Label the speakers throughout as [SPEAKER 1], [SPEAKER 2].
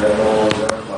[SPEAKER 1] لأنه زي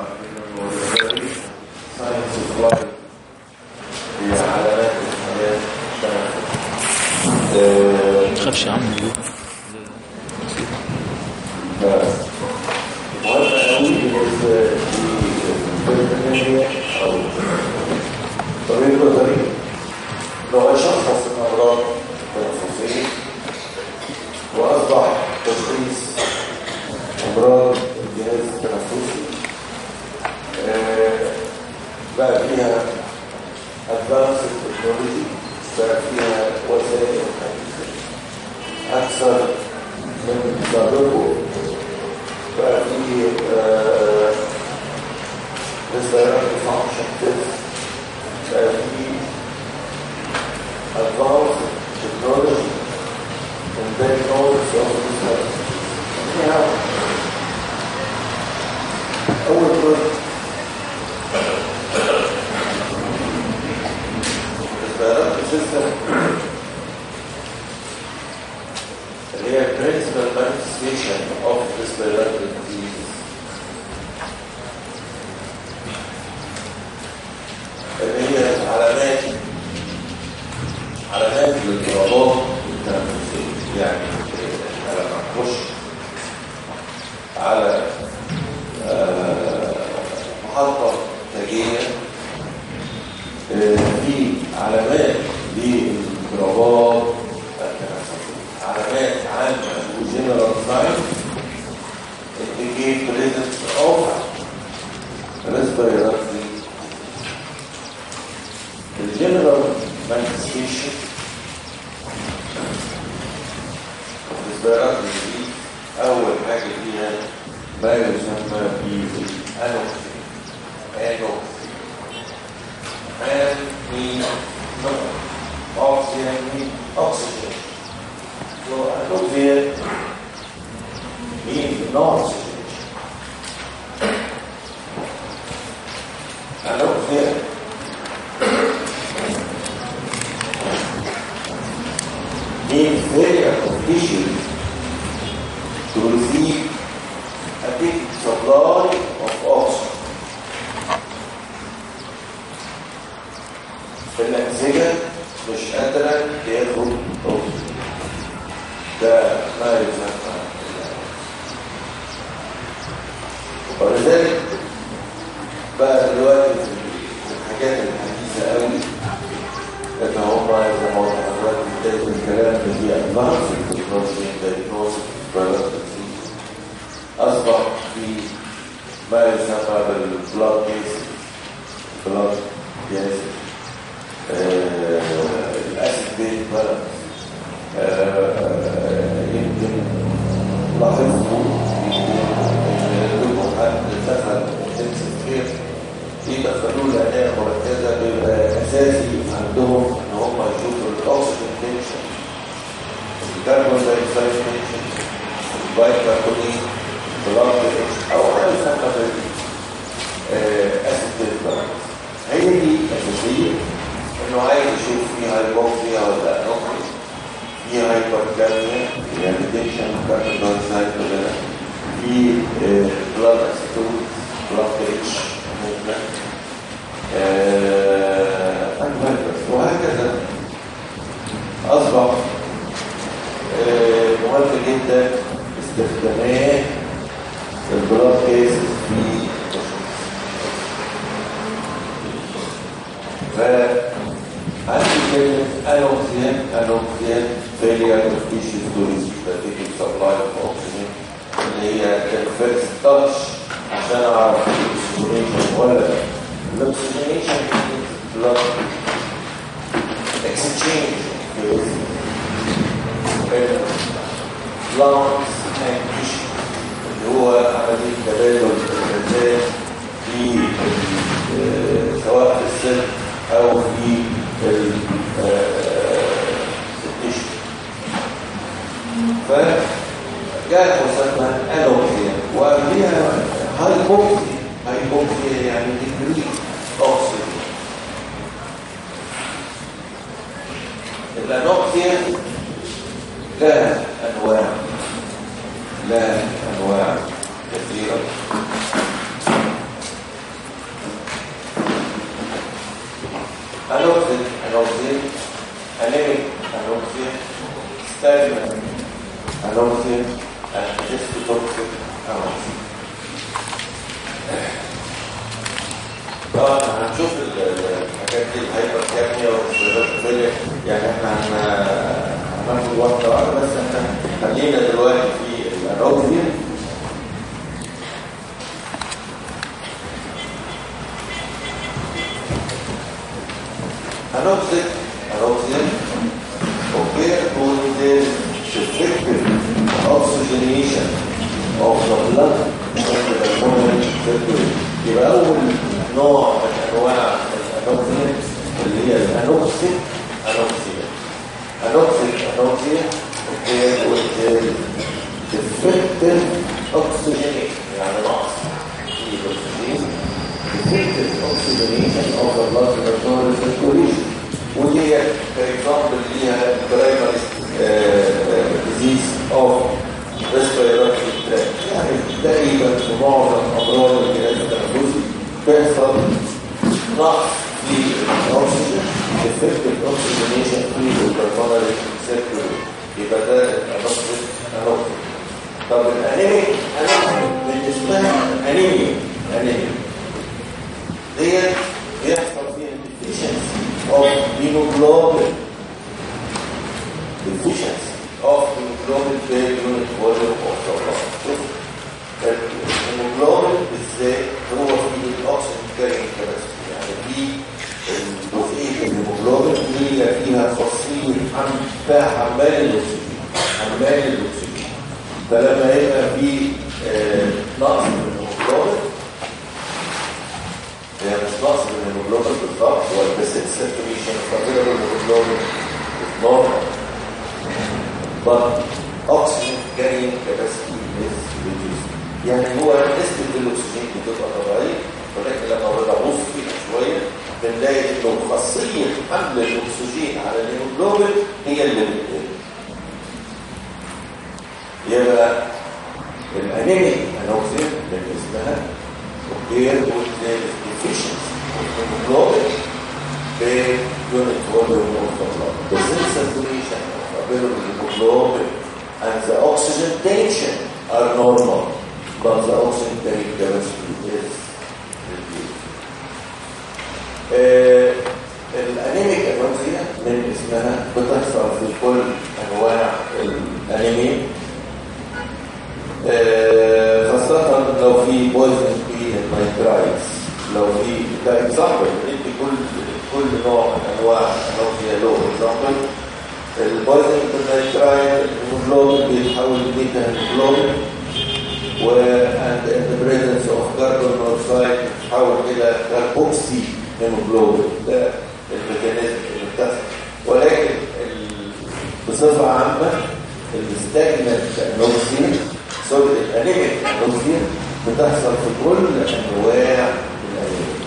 [SPEAKER 1] sorry ال anemic anoxia بتحصل في كل الانيميا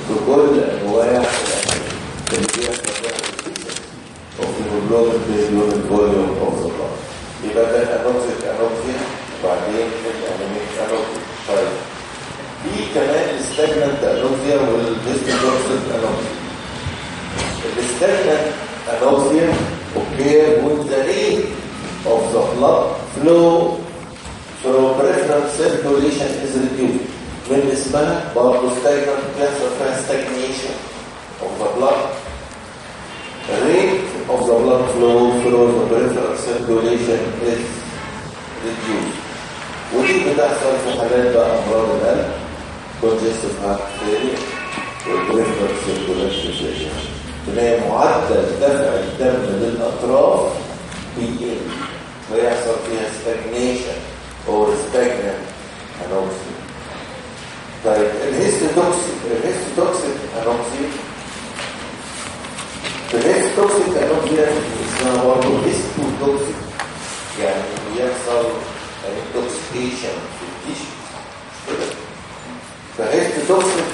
[SPEAKER 1] في كل hemoglobin per unit volume of the blood يبقى ده ال anoxic anoxia وبعدين ال anemic anoxia طيب. في كمان ال stagnant anoxia وال histotoxic anoxia ال stagnant anoxia occur when the rate of the blood flow peripheral circulation is reduced من اسمها برضه فيها stagnation of the blood the rate of the blood flow through the peripheral circulation is reduced ودي بتحصل في حالات بقى امراض القلب congestive heart failure والperipheral circulation تلاقي معدل دفع الدم للاطراف بيقل ويحصل فيها stagnation or stagnant anoxia طيب ال histotoxic ال histotoxic anoxia ال histotoxic anoxia اسمها برضه histotoxic يعني بيحصل intoxication في ال tissue كده فهيستوتوكسيك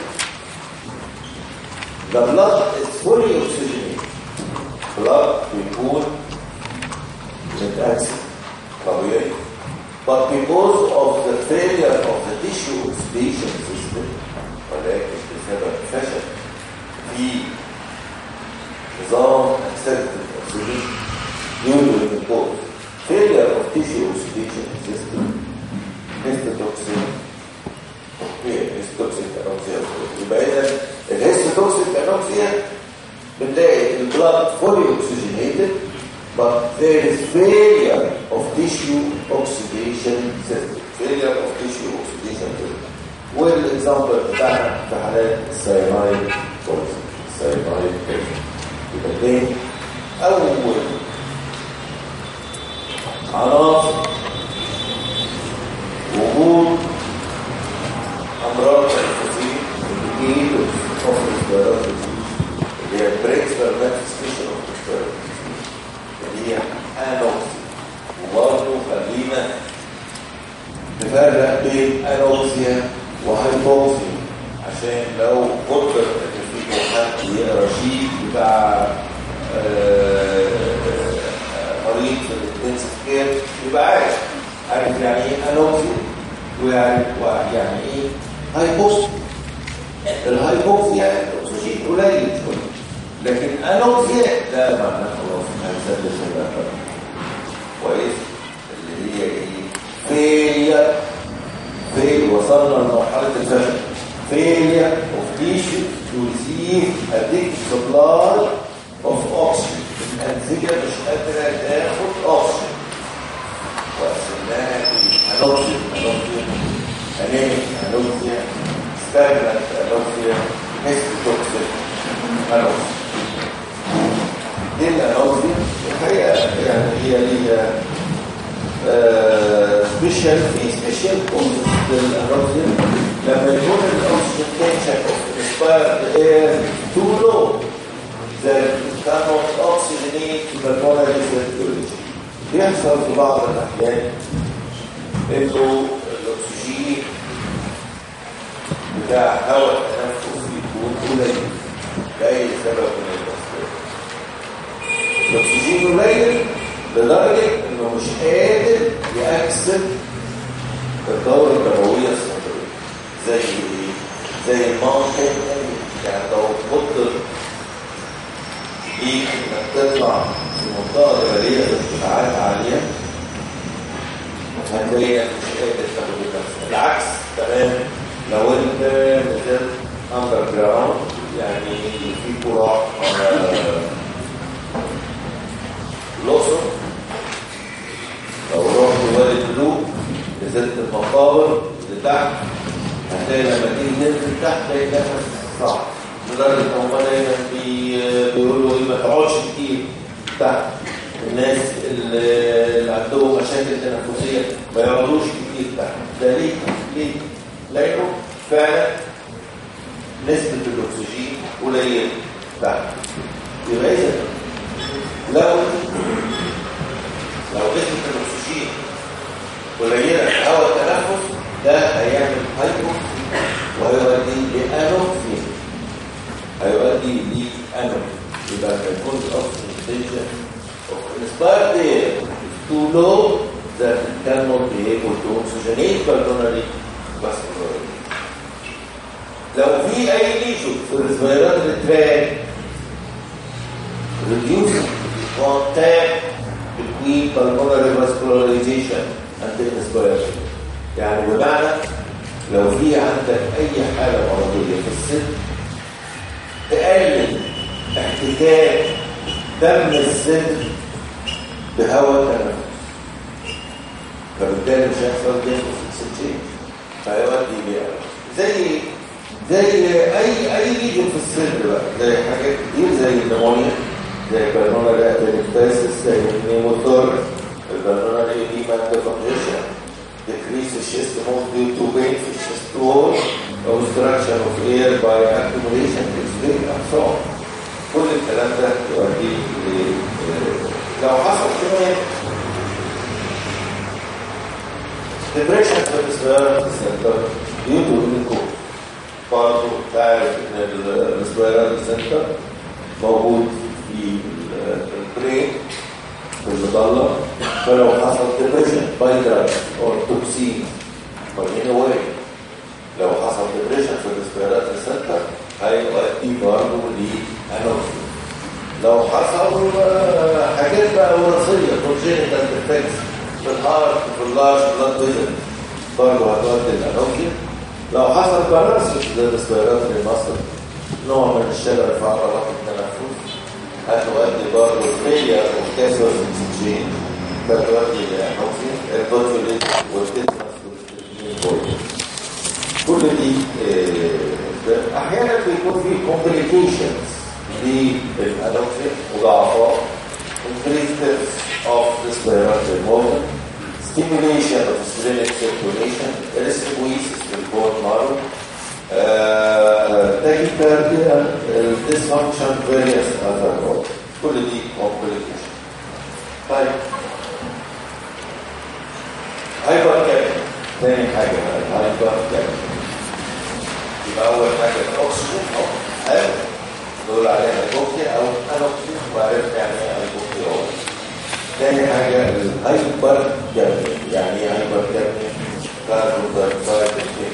[SPEAKER 1] the blood is fully oxygenated. Blood بيكون متأكسد طبيعي but because of the failure of the tissue oxidation system ولكن بسبب فشل في نظام أكسدة الأكسجين due to the failure of tissue oxidation system histotoxin اوكي histotoxic anoxia يبقى اذا الهيستو hypoxic anoxia بنلاقي البلاد fully oxygenated but there is failure of tissue oxidation system failure of tissue oxidation system والاكزامبل بتاعنا في حالات الساينايد بويزن الساينايد بويزن يبقى تاني اول عناصر وجود امراض تنفسيه indicators of respiratory disease اللي هي بريكسبر manifestation انوكسي وبرضه خلينا نفرق بين انوكسيا وهايبوكسيا عشان لو قدر ان في حد يقرا شيت بتاع آه، مريض في ال intensive care يبقى عارف عارف يعني إيه anoxia ويعرف يعني إيه؟ hypoxia ال hypoxia الاكسجين قليل. شوية لكن anoxia لا معنى خلاص هنسدس البقره كويس اللي هي إيه؟ failure fail وصلنا لمرحلة الفشل. failure of tissue to receive adequate supply of oxygen الانسجه مش قادرة تاخد اوكسجين وقسمناها anoxic anoxia anemic anoxia stagnant anoxia histotoxic anoxia دي ال anoxia الحقيقة يعني هي ليها special في special للانوكسيا لما يكون الاوكسجين inspired air too low that cannot oxygenate the pulmonary circulation بيحصل في بعض الأحيان إنه الأكسجين بتاع هواء التنفس يكون قليل. لأي سبب من. الأكسجين قليل لدرجة إنه مش قادر يأكسد الدورة الدموية الصدرية زي إيه؟ زي المنطق يعني لو قدر ليك إنك تطلع في منطقة جبلية بارتفاعات عاليه هتلاقي مش قادر تاخد نفسك العكس تمام لو أنت نزلت underground يعني في قرى الأقصر. لو رحت وادي القلوب نزلت المقابر لتحت هتلاقي لما تيجي تنزل تحت تلاقي نفس صعب لدرجة إن هم دايما بي- بيقولوا إيه ما تقعدش كتير تحت. الناس اللي عندهم مشاكل تنفسية ما يقعدوش كتير تحت. ده ليه؟ ليه؟ لأنه فعلا نسبة الأكسجين قليلة تحت. يبقى اذا لو لو نسبه الاكسجين قليله في هواء التنفس ده هيعمل hypo وهيؤدي ل anoxia هيؤدي ل anoxia يبقى لما يكون الاكسجين of inspired air is too low that it cannot be able to oxygenate لو في أي lesion في ال respiratory tract contact between pulmonary vascularization and the inspiration يعني بمعنى لو في عندك أي حالة مرضية في السن تقلل احتكاك دم السن بهواء التنفس فبالتالي مش هيحصل دينفوس تشينج فهيؤدي بيها. زي زي اي أي ليجن في السن بقى زي حاجات كتير زي النمونيا زي البلمونري اتريكتاسيس زي النيموثوركس البلمونري ايديما ديفونيشن decrease the chest move due to pain في chest wall obstruction of air by accumulation sleep and so on كل الكلام ده يؤدي لو حصل كمان depression في ال respiratory center due to glucose برضه تعرف ان ال respiratory center موجود في ال brain في ال medulla فلو حصل drug or toxin or in a way لو حصل depression في ال respiratory center هيؤدي برضه ل anoxia لو حصل حاجات بقى وراثيه congenital defects في ال heart في ال large blood vessel برضه هتؤدي لل anoxia لو حصل paralysis في ال respiratory muscle نوع من الشلل في عضلات التنفس هتؤدي برضه failure وكاسر اكسجين فتؤدي ل anoxia ال botulism والتيتنس والتيتنس كل دي آه، أحيانا بيكون في كومبليكيشنز للانوكسي مضاعفات increased of respiratory movement stimulation of splenic circulation. Erythropoiesis في البون مارو dysfunction various other causes كل دي complication طيب hypercapnia تاني حاجة hypercapnia يبقى أول حاجة الأكسجين أو حلو دول عليها hypoxia أو anoxia وعرفت يعني إيه hypoxia أو تاني حاجة ال hypercapnia يعني إيه hypercapnia carbon dioxide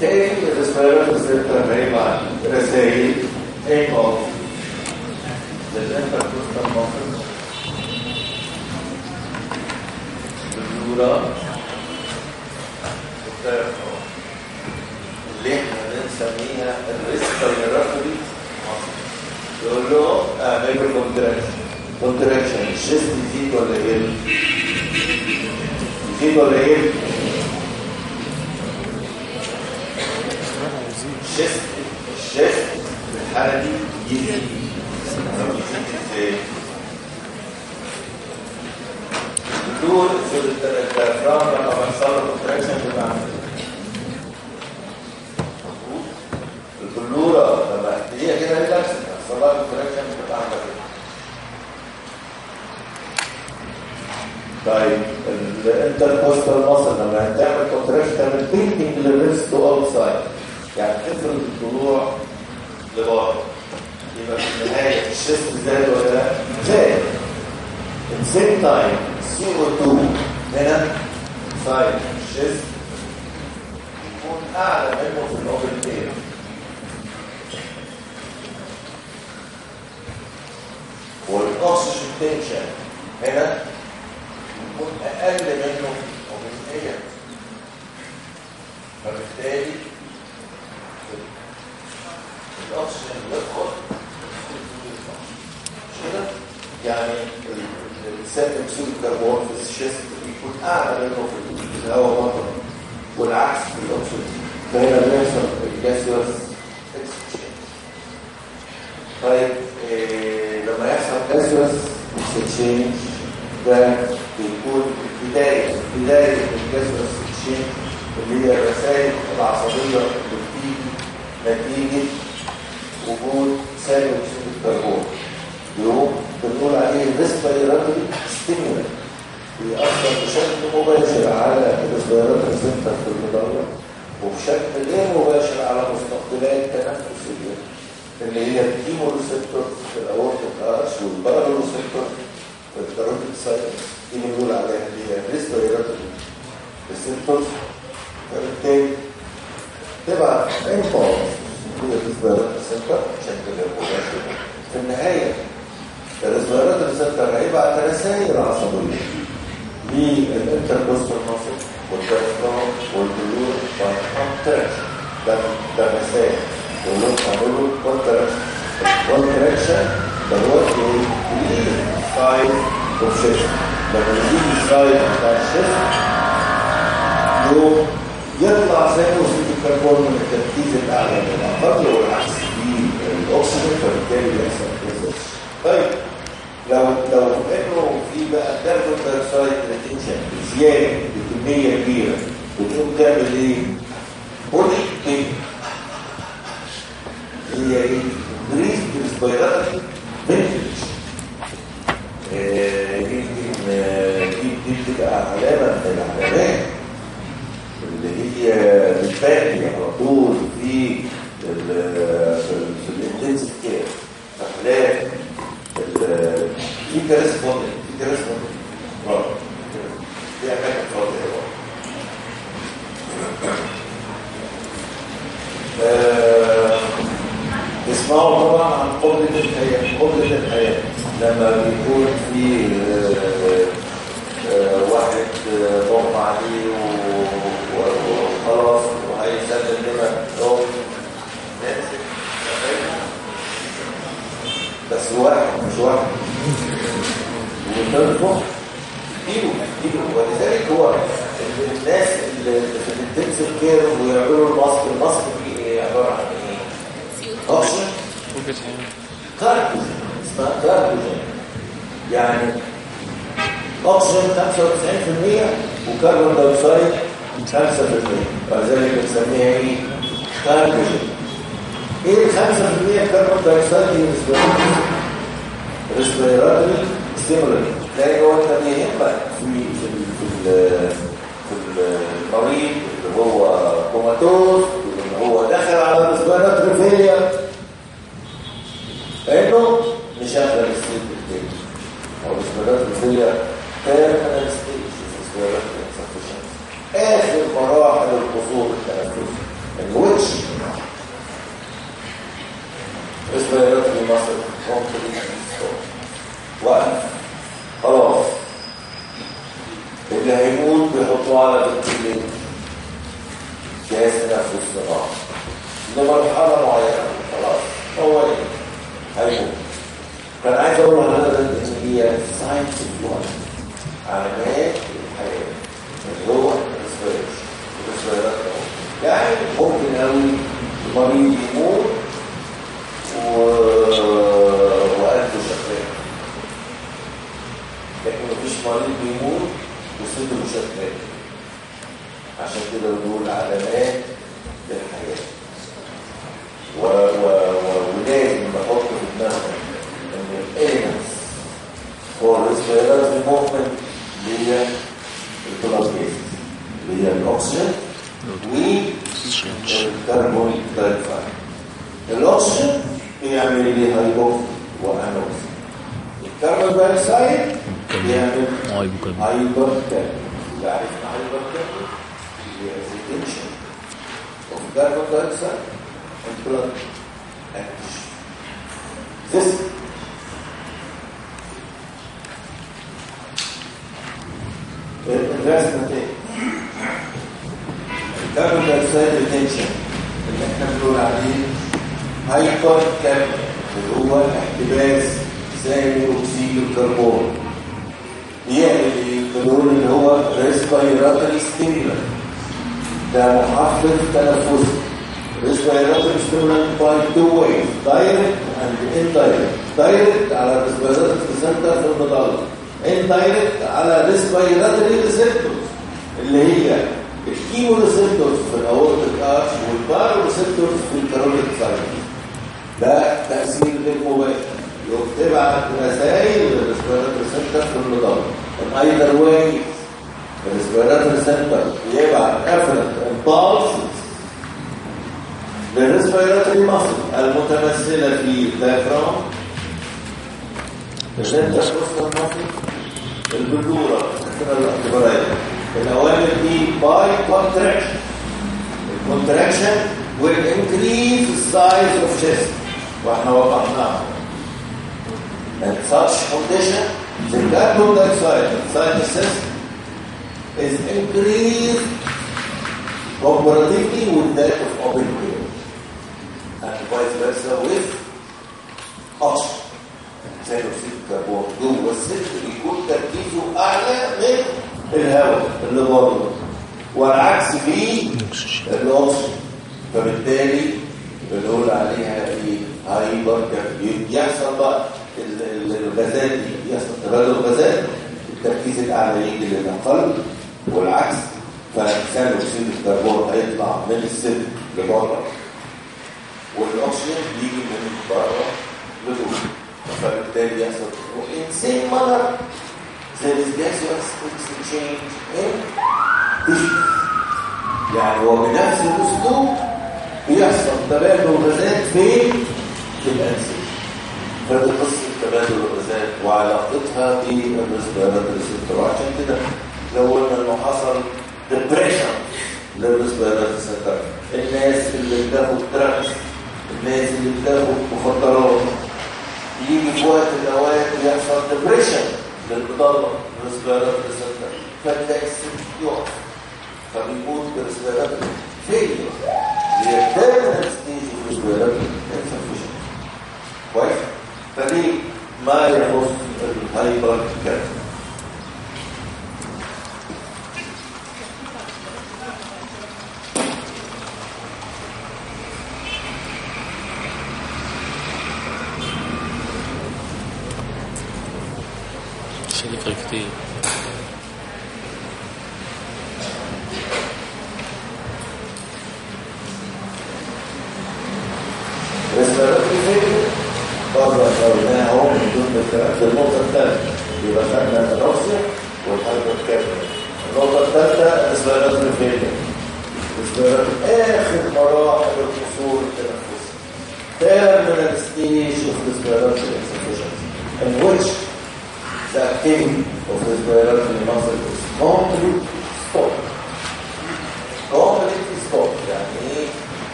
[SPEAKER 1] بالتالي ال respiratory center هيبعت رسائل impulse لل intercostal muscle ال pleura وال diaphragm اللي إحنا بنسميها ال respiratory يقول له اعمل contraction contraction ال chest يزيد ولا يقل؟ يزيد ولا يقل؟ ال chest ال chest في الحالة دي يزيد في ال diaphragm لما بيحصل له contraction بيبقى عامل؟ ال pleura لما هي كده relax بيحصل لها contraction بتبقى عامله كده طيب ال intercostal muscle لما هتعمل contraction تعمل bending لل ribs outside يعني تفرد الضلوع لبره. يبقى في النهاية ال chest زاد ولا لا؟ زاد. At the same time CO2 هنا. inside ال chest يكون أعلى منه في ال open air والاكسجين tension هنا. يكون أقل منه. وبالتالي فبالتالي الاكسجين يدخل كده يعني الثاني اكسيد الكربون في ال chest بيكون اعلى منه في الهواء بطن والعكس في الاكسجين فهنا بيحصل ال gaseous طيب إيه لما يحصل gaseous exchange ده بيكون بداية بداية الجسر الشيء اللي هي الرسائل العصبية اللي بتيجي نتيجة وجود ثاني أكسيد الكربون يقوم بنقول عليه ال respiratory stimulant بيأثر بشكل مباشر على ال respiratory center في ال medulla وبشكل غير مباشر على مستقبلات التنفسية اللي هي ال chemoreceptor في ال aortic arch وال baroreceptor في ال carotid sinus دي بنقول عليها اللي هي respiratory receptors فبالتالي تبقى impulse ال respiratory center عشان في النهاية ال respiratory center هيبعت رسائل عصبية للانتركوستال ماسل والديافرام والبلور والكونتراكشن ده ده رسائل. ولو تعملوا كونتراكشن ده هو إيه سايد اوف شيفت لما يجي السايد بتاع الشيفت يطلع زي وسيط الكربون من التركيز الاعلى من الاقل والعكس بالاكسجين فبالتالي بيحصل كده طيب لو لو انه في بقى كربون دايوكسيد ريتنشن زيادة بكمية كبيرة بتقوم تعمل إيه؟ بودي كيك هي إيه؟ بريز بريسبيراتوري فنتليشن دي دي دي بتبقى علامة من العلامات بتبان على طول في في الانتنسيف كير حالات في كريسبوندنت في كريسبوندنت برافو في اماكن فاضية برضه تسمعوا طبعا عن قبلة الحياة قبلة الحياة. لما بيكون في آه، آه، واحد آه، ضغط عليه وخلاص وهيسلم لنا ناسك بس واحد مش واحد. والثالث ضغط كيلو كيلو. ولذلك هو الناس اللي في الانتنسيف كير ويعملوا الماسك الماسك فيه إيه عبارة عن إيه؟ أوكسجين. كاربوجين اسمها كاربوجين يعني اكسجين 95% و carbon dioxide 5% ولذلك بنسميها إيه؟ carbogen إيه ال 5% carbon dioxide respiratory stimulant تلاقي هو انت بيهمك في في في ال- في المريض اللي هو comatose اللي هو داخل على respiratory failure لأنه مشغل السليب بالتالي أو respiratory failure terminal stage respiratory آخر مراحل القصور التنفسي ال which respiratory muscle complete وقف خلاص. اللي هيموت بيحطوه على ال ventilator جهاز تنفس صناعي لمرحله معينة. خلاص. هو هيموت كان عايز أقول لحضرتك ان هي signs of علامات الحياة. اللي هو كويس وتصويرات يعني ممكن قوي مريض يموت و things to يعني هو بنفس وسطه بيحصل تبادل غازات في الانسجه فدي قصه تبادل الغازات وعلاقتها بالنسبة receptor عشان كده لو قلنا انه حصل depression لل respiratory receptor الناس اللي بتاخد drugs الناس اللي بتاخد مخدرات يجي في وقت من الاوقات يحصل ديبريشن للبطاله ريسبيرات ريسبتور فتلاقي السن يقف فبيكون بريسبيرات فيليور ليترمينال ستيج ريسبيرات انسفشن كويس؟ فليه ما يخص الهايبر كاتب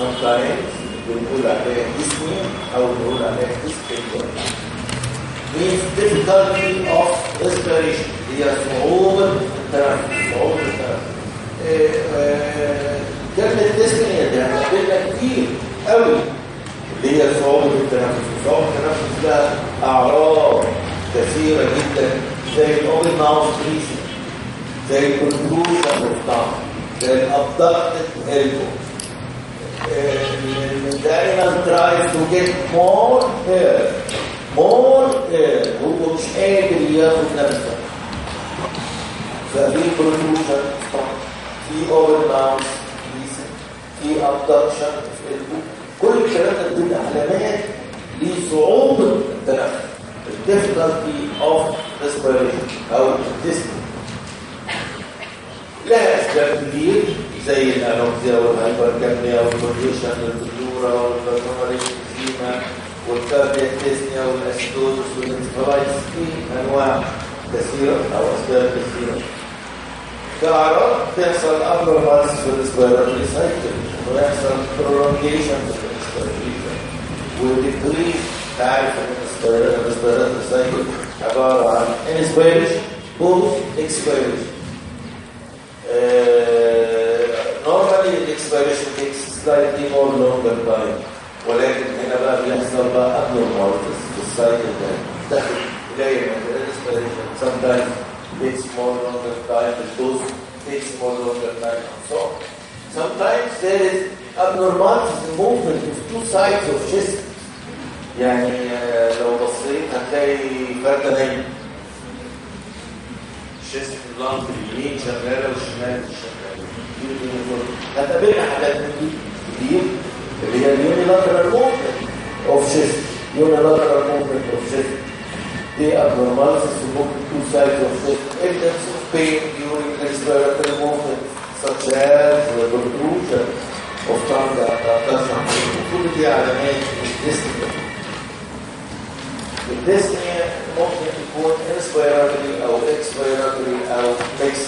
[SPEAKER 1] sometimes بنقول عليها dyspnea أو بنقول عليها dyspnea means difficulty of respiration هي صعوبة التنفس صعوبة التنفس كلمة dyspnea دي هنقابلها كتير قوي اللي هي صعوبة التنفس صعوبة التنفس لها أعراض كثيرة جدا زي ال open mouth breathing زي ال protrusion of زي الابدكتد elbow دايما tries to get more air more air هو مش قادر ياخد نفسه ففي protrusion في mouth breathing في elbow كل الكلام ده بتبقى علامات لصعوبة التنفس difficulty of respiration أو dyspnea لها أسباب كتير زي الأنوكسيا والهايبركابنيا والكونديشن والفلورا والبرنومري إكزيما والكاردياك ديسنيا والأسيدوزس والانسفالايتس في أنواع كثيرة أو أسباب كثيرة. كأعراض تحصل abnormality في ال respiratory cycle ويحصل prolongation في ال respiratory cycle و decrease تعرف إن الريسبيراتوري سايكل عبارة عن post expiration. Uh, normally the expiration takes slightly more longer time ولكن هنا بقى بيحصل بقى abnormalities في السايكل ده تاخد قليل من الانسبيريشن sometimes takes more longer time the dose takes more longer time and so on. sometimes there is abnormalities in movement of two sides of chest يعني آه، لو بصيت هتلاقي فردة نايمة ال chest ال lung اليمين شغاله والشمال مش شغاله هتقابلنا حاجات من دي اللي هي ال unilateral movement of chest unilateral movement of chest دي abnormalities في ممكن two sides of chest evidence of pain during respiratory movement such as the protrusion of tongue attachment كل دي علامات ال dyspnea ال dyspnea ممكن تكون inspiratory أو expiratory أو ميكس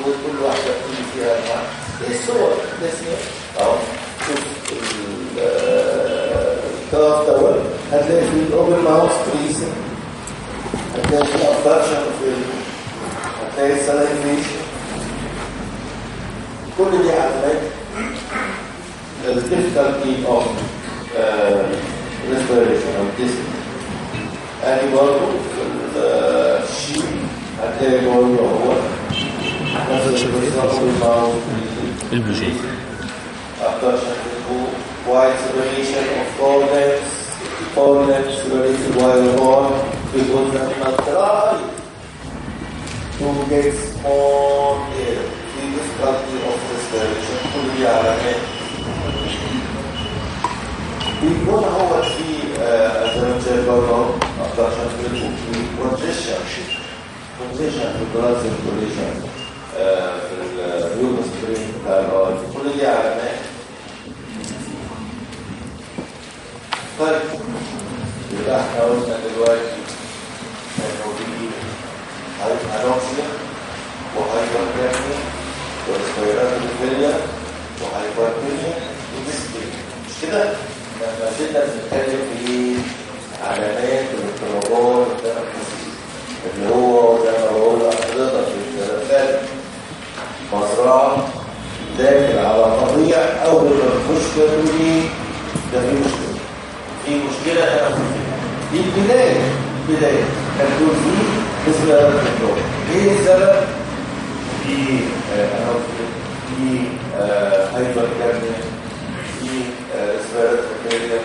[SPEAKER 1] وكل واحدة بتيجي فيها انواع إيه الصور الديسنيا اهو شوف ال calf دوت هتلاقي في ال open mouth breathing هتلاقي في ال abduction في هتلاقي السلايفيشن كل دي علامات الديفيكالتي اوف respiration أو dyspnea ادي برضه الشيء هتلاقي برضه هو نفس البروسيس
[SPEAKER 2] البوجي
[SPEAKER 1] abduction wide separation of coordinates coordinates separated while born because the animal try to get more air the difficulty of respiration كل علامات بيكون هو في زي ما انت شايف برضه abduction في congestion congestion في اليوم سبرين بتاع الهارت كل دي علامات طيب يبقى إحنا قلنا دلوقتي انه في انوكسيا وهايبركابنيا وريسبيرات الفيليا وهايبركابنيا وديسبليا مش كده؟ لما جينا بنتكلم في علامات التنفسيه اللي هو زي ما بقول لحضرتك الثلاثات. مزرعه داخل على قضية اول ما تخش دي ده في مشكلة. في مشكلة تنفسيه دي البدايه البدايه هتكون دي مثل هذا الدكتور إيه السبب؟ في anoxia في hypercapnia في بكتيريا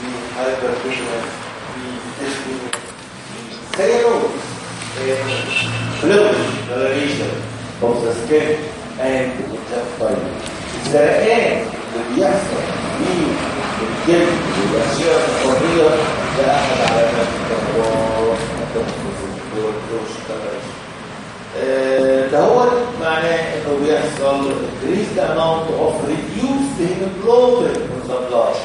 [SPEAKER 1] في hyper Second rule, bluish coloration of the skin and the body. السرقان اللي بيحصل من الجلد والأشياء الصغيرة ده أحد علامات التطور ده هو معناه انه بيحصل increased amount of reduced hemoglobin in the blood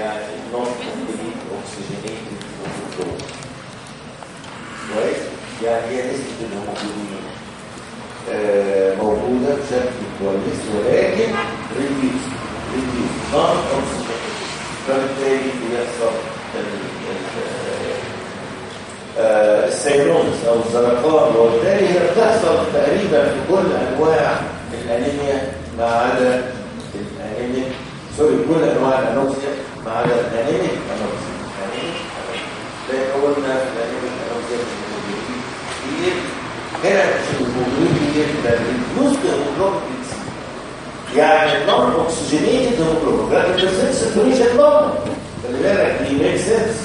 [SPEAKER 1] يعني not complete oxygenated hemoglobin كويس يعني هي نسبه الهيموجلوبين موجوده بشكل كويس ولكن reduced reduced non oxygenated فبالتالي بيحصل السيروز أو الزرقان وبالتالي هي بتحصل تقريبا في كل انواع الانيميا ما عدا الانيميا سوري كل انواع ال anoxia عدا ال anemic anoxia انيميا لأن قلنا ال anemic anoxia كتير هنا الهيموجلوبين كتير ده ال reduced hemoglobin يعني ال non oxygenated hemoglobin ده percent saturation normal خلي بالك دي make sense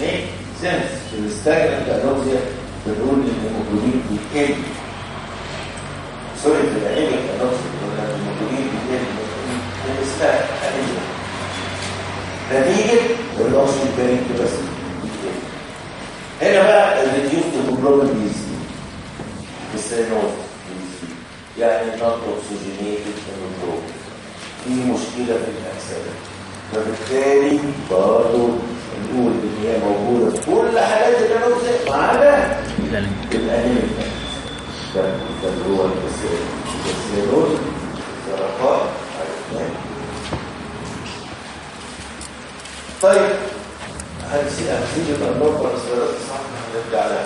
[SPEAKER 1] make sense في ال stagnant anoxia بنقول إن الهيموجلوبين سوري في ال anemic anoxia بنقول ان الهيموجلوبين بيقل من ال stagnant anemia نتيجه ال oxygen carrying capacity هنا بقى ال reduced hemoglobin بيزيد ال cyanosis بيزيد يعني non oxygenated hemoglobin مشكله في الأجساد. فبالتالي برضه نقول إن هي موجودة في كل حالات ال anoxia ما عدا الأنيميا. ده ده اللي هو السيروز الزرقاء طيب هنسيب هنسيب النقطه السيروز صح هنرجع لها.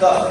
[SPEAKER 1] 그러니까?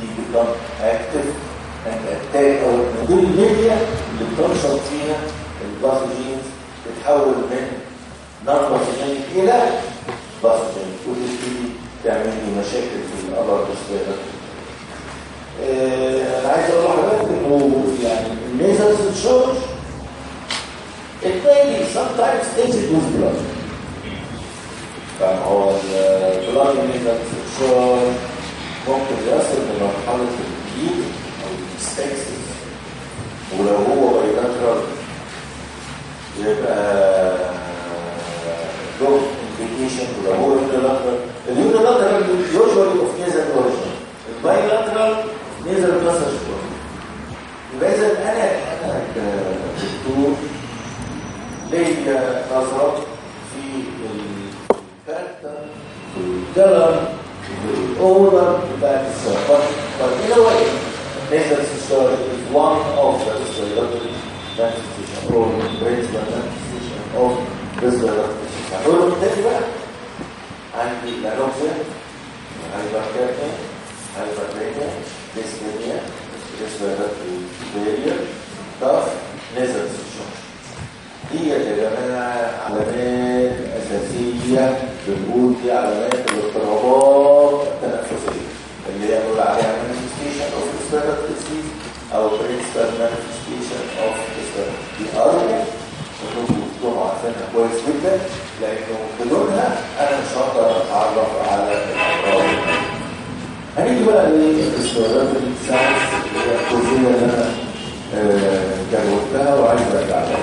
[SPEAKER 1] دي بتبقى active التاج أو دول الميديا اللي بتنشط فيها ال pathogens بتحول من non pathogenic إلى pathogenic وتبتدي تعمل لي مشاكل في ال upper respiratory أنا عايز أقول لحضرتك انه يعني ال nasal discharge It may be sometimes tainted with blood. فهو ال bloody nasal discharge ممكن يصل لمرحلة الجيل أو ال epistaxis ولو هو bilateral يبقى له implication ولو هو unilateral ال unilateral usually of nasal origin ال bilateral nasal passage يبقى إذا أنا أنا كدكتور ليا نظرة في الكاركتر في الكلر في الأوردر بتاعت السيارات but in a way nasal systolic is one of the respiratory manifestation or principal manifestation of respiratory هقول له تاني بقى عندي الانوكسيا هايبركارنيا هايبركارنيا ديسبينيا respiratory failure طف nasal systolic دي يا جماعة علامات اساسيه بنقول دي علامات الاضطرابات التنفسية. اللي هي بنقول عليها manifestation of respiratory disease أو principal manifestation of respiratory دي انكم تكونوا عارفينها كويس جدا لأنه بدونها أنا مش هقدر أتعرف على الامراض هنيجي بقى لل respiratory sounds اللي هي الجزئية اللي أنا آه، جربتها وعايز أرجع لها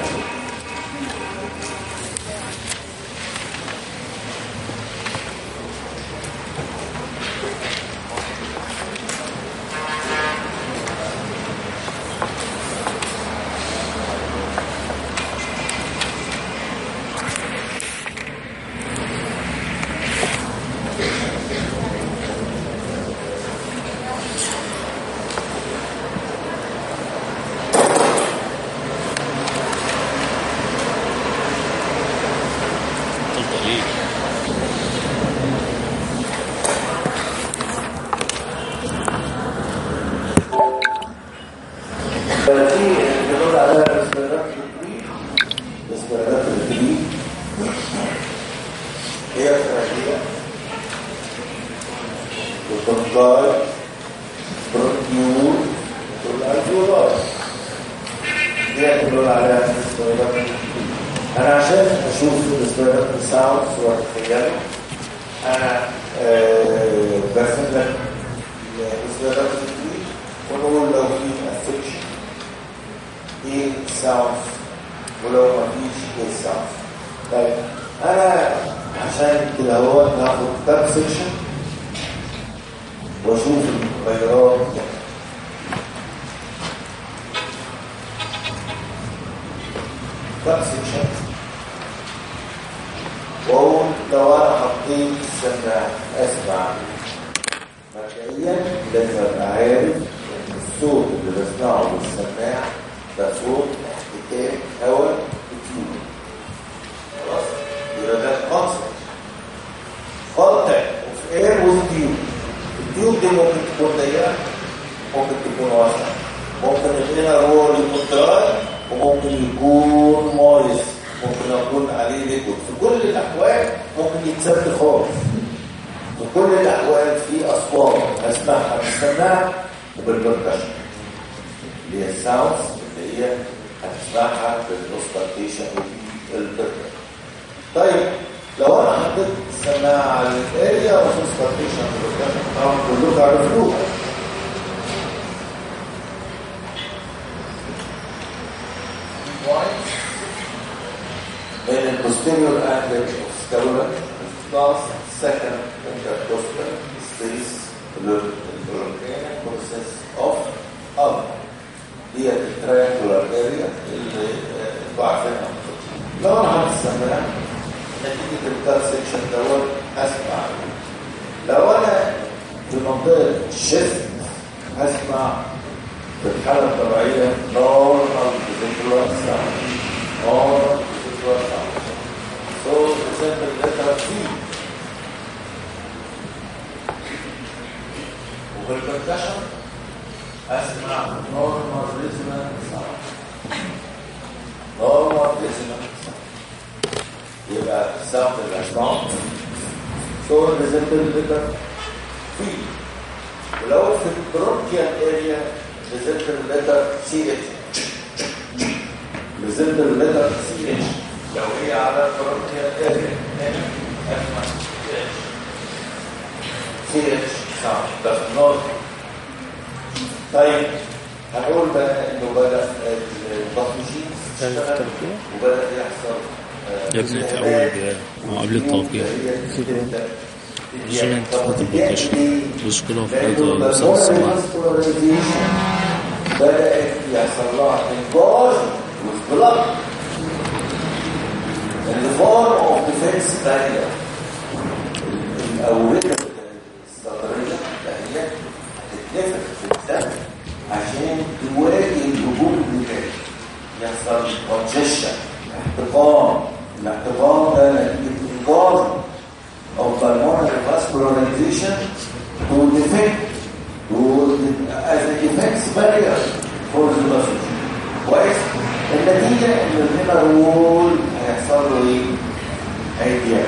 [SPEAKER 2] طب ليه؟
[SPEAKER 1] فدي بنقول عليها respiratory tree respiratory tree هي ال trachea وال bronchi bronchiole وال alveoli عليها respiratory tree أنا عشان أشوف respiratory sounds واتخيله أنا آه، برسم لك respiratory tree ونقول لو في affection إيه sounds ولو ما فيش إيه sounds طيب أنا عشان كده هو ناخد كاب سيكشن وأشوف التغيرات
[SPEAKER 2] يكفي في أول ما قبل التوقيع. عشان انت تبقى مشكلة في
[SPEAKER 1] more
[SPEAKER 2] السماع
[SPEAKER 1] vascularization بدأت يحصل لها in the form of defense barrier الأوردة الصدرية هي هتتنفخ في الدم عشان تواجه الهجوم الدفاعي يحصل congestion احتقان الاحتقان ده نتيجة انقاذ of pulmonary vascularization to defect to as a defense barrier for the muscle. كويس؟ النتيجة ان الهنا رول هيحصل له ايه؟ هيضيع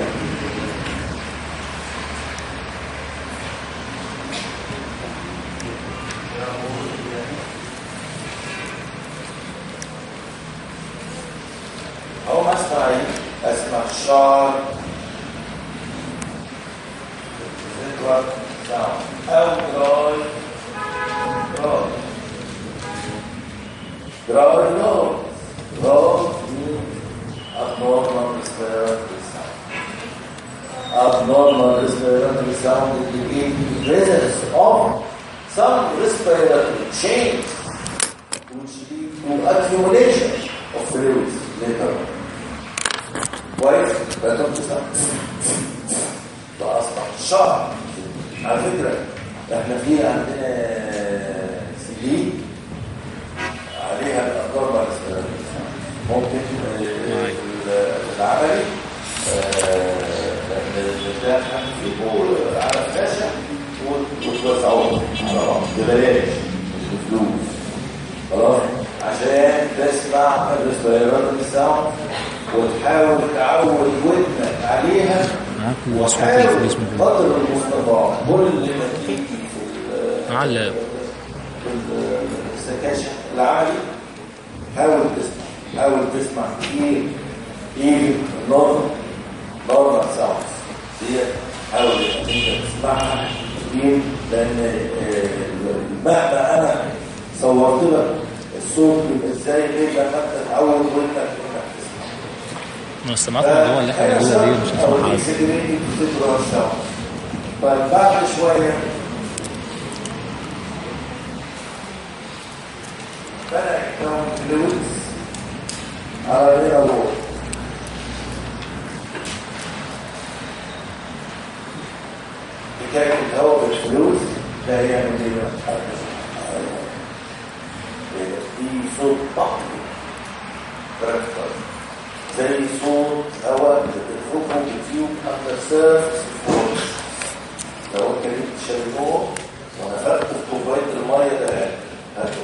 [SPEAKER 1] حكاية الهواء بالفلوس لا هي من دي صوت طقي كاركتر زي صوت هواء بتتركه بتيوب اندر سيرفس فورس لو انت جبت شاليمو ونفخت في كوباية المية ده هاته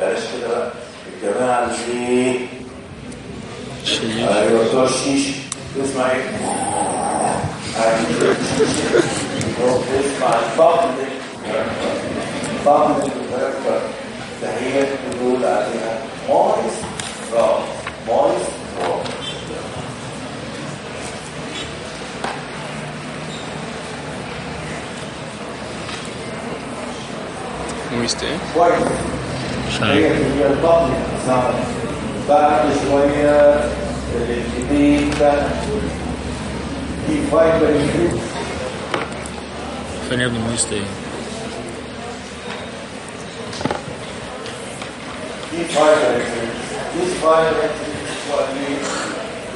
[SPEAKER 1] بلاش كده بقى. الجماعة اللي أيوه بتوع الشيشه تسمع إيه؟ تسمع ال bubble ال bubble ال character ده هي بتقول عليها moist rales moist rales
[SPEAKER 2] moist إيه؟
[SPEAKER 1] كويس هي هي ال bubble ساوند بعد شوية الانتبيه ده فايبر
[SPEAKER 2] مويست إيه؟
[SPEAKER 1] These fire these fire what we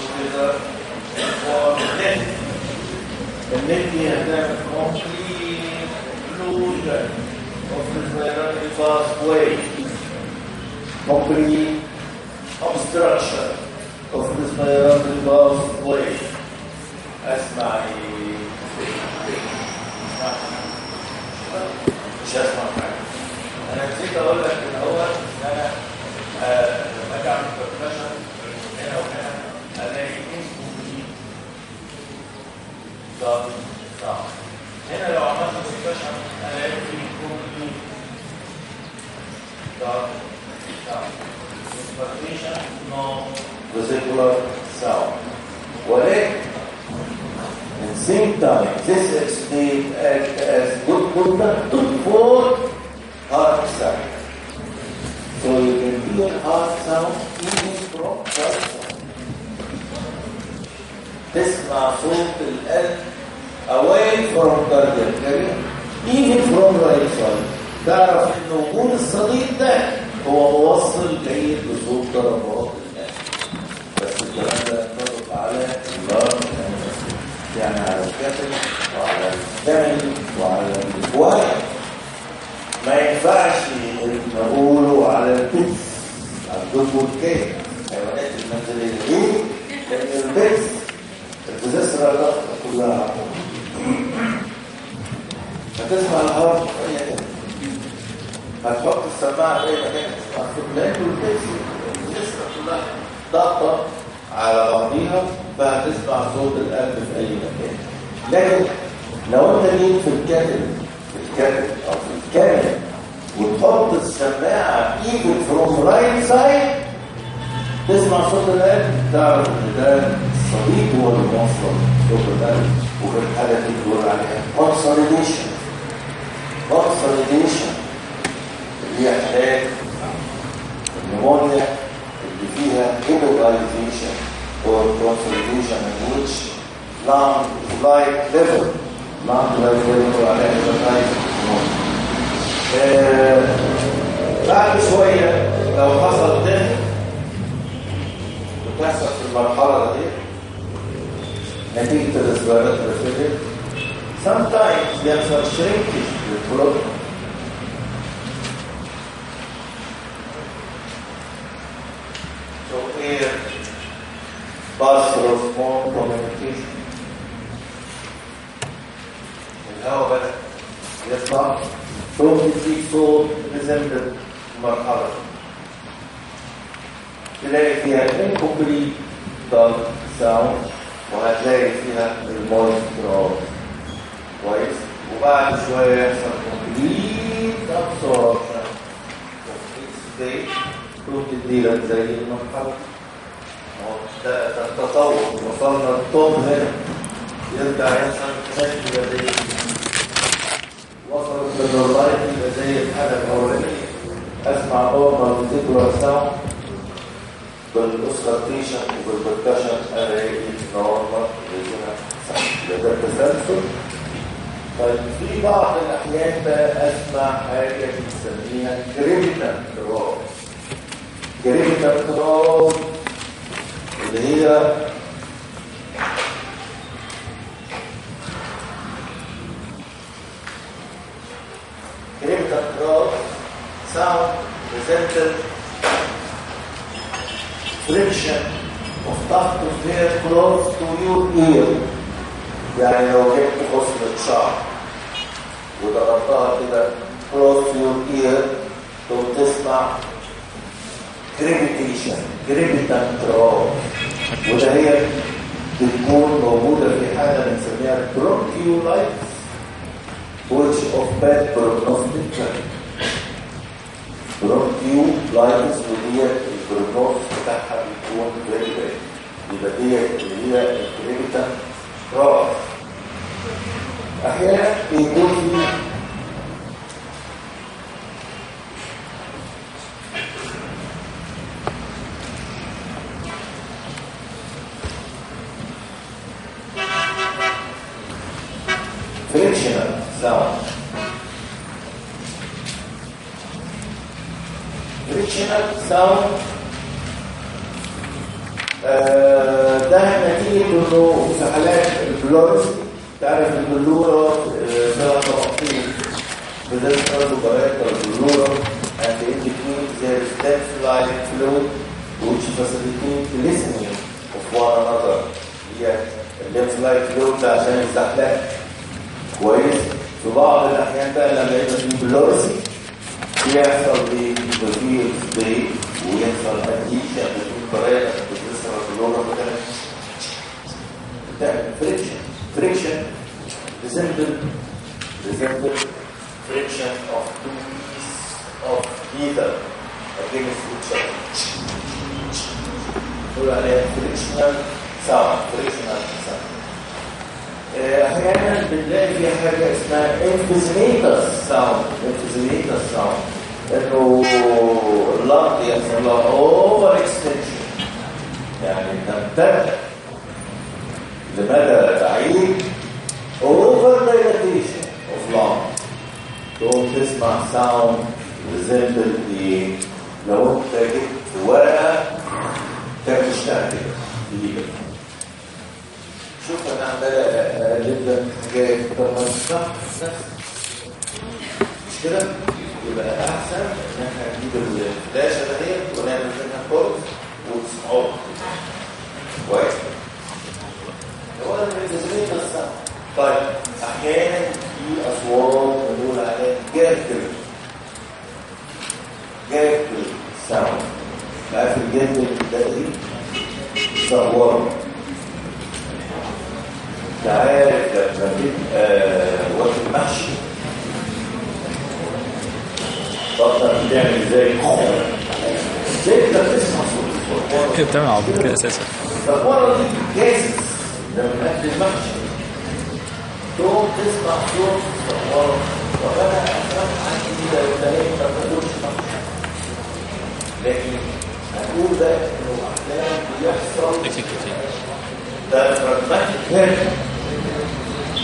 [SPEAKER 1] together for net. The net has a complete closure of the respiratory pathway. Complete obstruction of the respiratory pathway. اسمع مش هسمع أنا نسيت أقول لك ان هو ان أنا آه، لما أجي اعمل percussion هنا وهنا الاقي incomplete صح صح هنا لو عملت بركشن الاقي انكمبليت صح صح expiration no vesicular sound ولكن same time this explain act as good conductor for heart sound so you can hear heart sound even from heart sound تسمع صوت القلب away from cardiac area even from right side تعرف ان وجود الصديق ده هو موصل جيد لصوت ضربات القلب بس الكلام ده ينطبق على اللارج يعني على ال cattle وعلى الدم وعلى الجوار ما ينفعش نقوله على ال pets على الدب والكيك حيوانات المنزلية ليه؟ لأن البيتس الجزاسرة الضغطة كلها هتسمع الهواء في أي حتة هتحط السماعة في أي مكان تسمع في بلاد والبيتس الجزاسرة كلها ضغطة على بعضيها فهتسمع صوت القلب في أي مكان. لكن لو أنت جيت في الكاتب؟ في الكاتب أو في الكامل وتحط السماعة even from right side تسمع صوت القلب تعرف إن ده الصديق هو اللي موصل صوت القلب وفي الحالة دي بيقول عليها consolidation. consolidation. اللي هي حالات النمونيا اللي فيها hemodialization or consolidation in which lung light level lung light level عليها hemodialization آه، بعد شوية لو حصل ده بتحصل في المرحلة دي نتيجة الاسبرات الرفيدة sometimes يحصل shrinkage للبلوك so here through small communication الهواء بدأ يطلع صوت يديك صوت ريزمبل مرحلة. تلاقي فيها incomplete dull sound وهتلاقي فيها المويست crowd كويس وبعد شوية يحصل absorption of each state تقوم تديلك زي المرحلة أهو التطور وصلنا الطب هنا يرجع يحصل شكل زي وصلت بالنورماليتي يبقى زي الحالة الأولانية أسمع نورمال فيزيكولار ساوند بالأسكرتيشن وبالبركشن ألاقي نورمال فيزيكولار ساوند ده التسلسل طيب في بعض الأحيان بقى أسمع حاجة بنسميها كريميتال كراود كريميتال كراود اللي هي critical growth sound presented friction of tough to hair close to your ear يعني لو جبت خصلة شعر وضغطتها كده close to your ear تقوم تسمع crepitation crepitant growth وده هي بتكون موجودة في حالة بنسميها bronchiolitis which of bad prognostic bronchiolitis ودي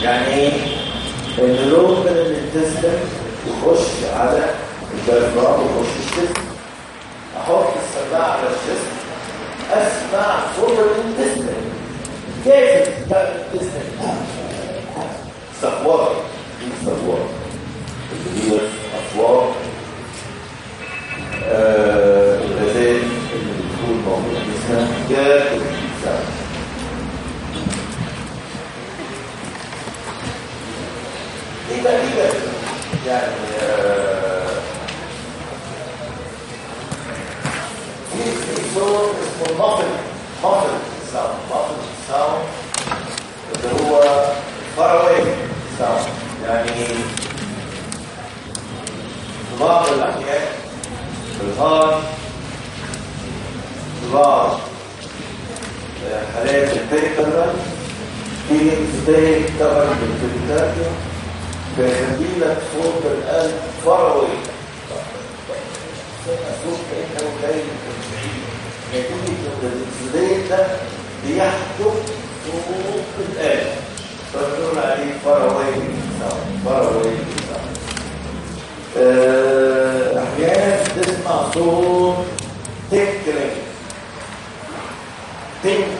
[SPEAKER 1] يعني إيه؟ ان اللون من الانتستين يخش على الدرجات ويخش الجسم أحط السماعه على الجسم أسمع صوت الانتستين كيف بتاع الانتستين صفوات دي صفوات اللي هي اصوات آه، الغازات اللي بتكون موجودة. في جسمها دي بقى يعني آه، في صوت اسمه muffled muffled sound muffled sound اللي هو far away sound يعني في بعض الاحيان في ال heart في بعض حالات ال pericardial في ستيك طبعا بالفيتاتيا فيخلي لك صوت القلب فروي صوت كأنه جاي من ان الانسولين ده بيحدث صوت القلب فبنقول عليه فروي فروي أحيانا تسمع صوت تكرم تكرم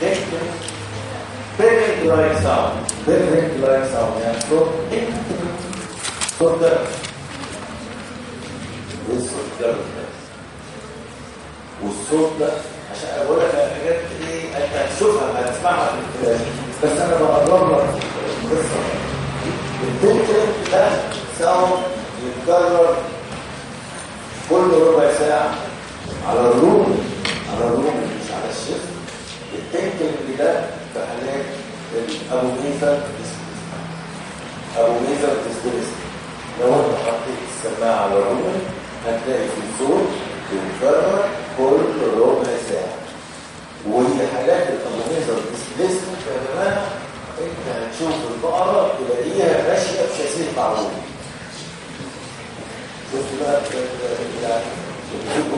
[SPEAKER 1] تكرم Picking like sound. Picking like sound. يعني صوت صوت ده إيه الصوت ده والصوت ده عشان أقول لك حاجات إيه انت هتشوفها هتسمعها في الكلام بس أنا بقرب لك القصة التنكر ده ساوند يتكرر كل ربع ساعه على الروم على الروم مش على الشفت التنكر ده في حالات أبو ميزه أبو ميزه بتسترس لو أنت حطيت السماعة على الروم هتلاقي في صوت بيتكرر كل ربع ساعة. وهي حالات الابوميزه بتسترس يا جماعة أنت هتشوف البقره تلاقيها ماشية بشاسيه معروف شفت بقى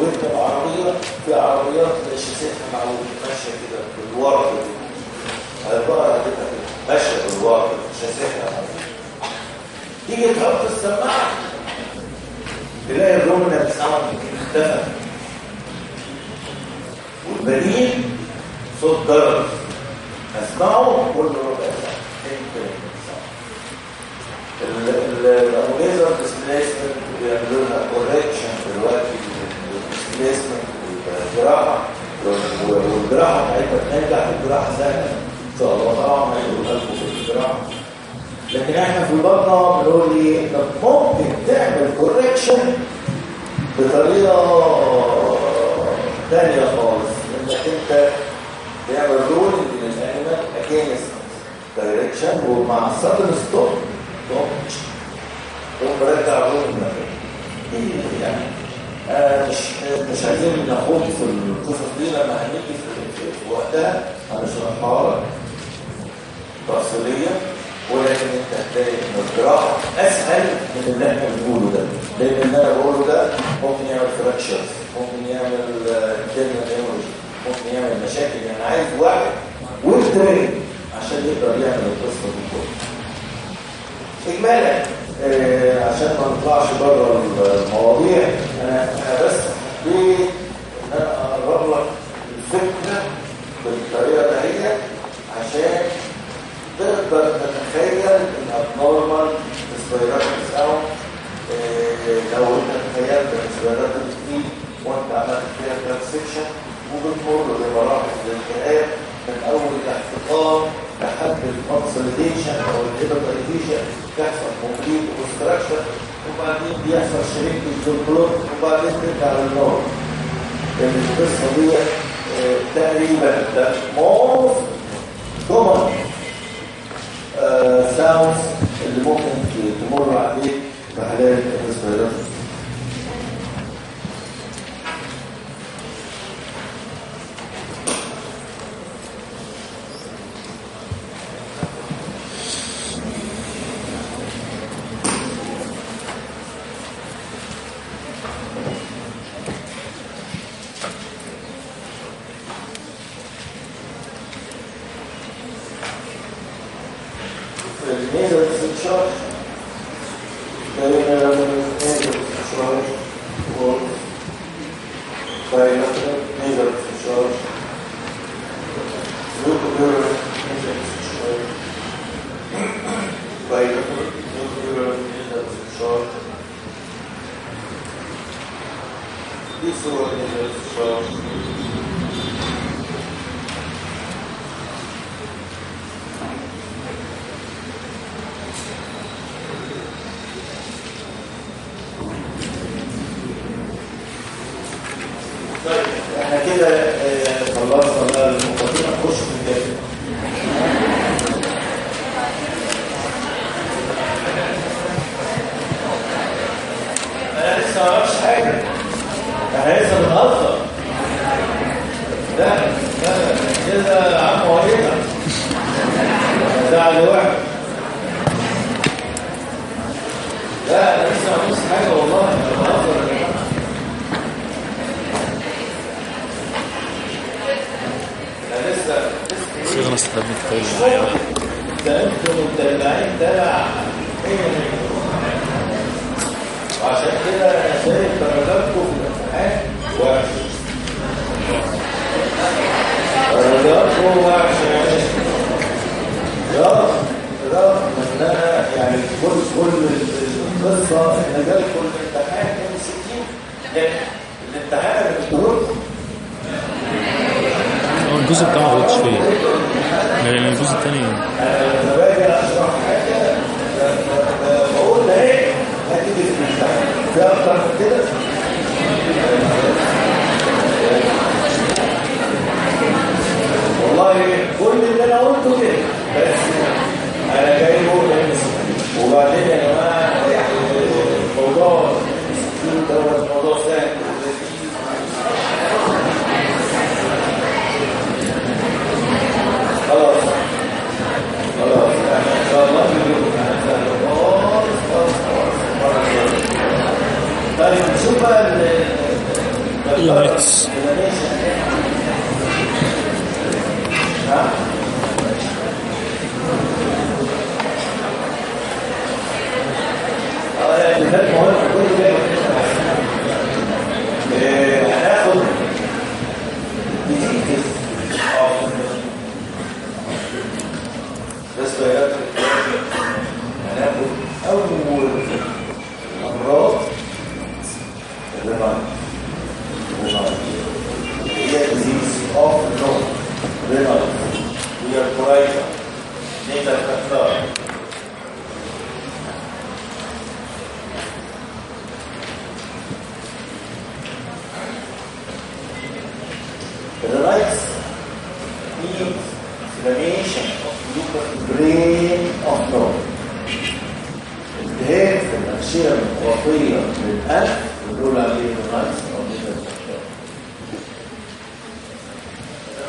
[SPEAKER 1] انت بعربيه في عربيات شاسيتها معروف ماشية كده بالورقه دي البقرة هتبقى ماشية بالواقع شاسيتها تيجي تحط السماعة تلاقي الرومنال ساوند اختفى والبديل صوت جرس أسمعه كل ربع ساعة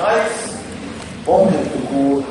[SPEAKER 1] الرينايتس ممكن تكون